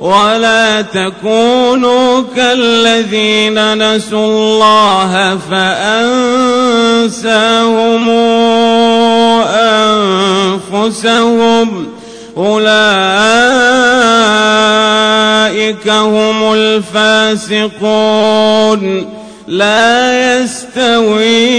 ولا تكونوا كالذين نسوا الله فأنساهم أنفسهم. أولئك هم الفاسقون. لا يستوي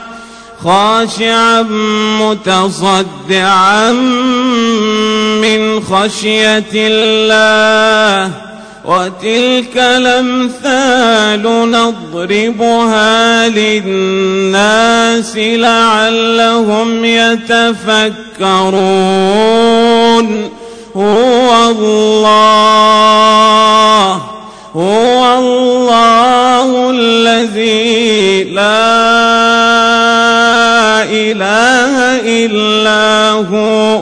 خاشعا متصدعا من خشية الله. وتلك الأمثال نضربها للناس لعلهم يتفكرون. هو الله هو الله الذي لا إله إلا هو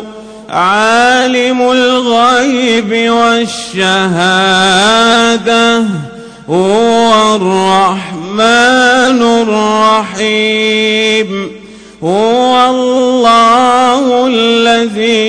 عالم الغيب والشهادة هو الرحمن الرحيم هو الله الذي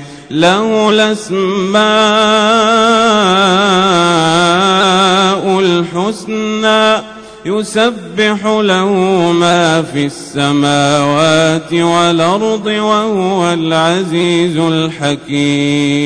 له الأسماء الحسنى يسبح له ما في السماوات والأرض وهو العزيز الحكيم.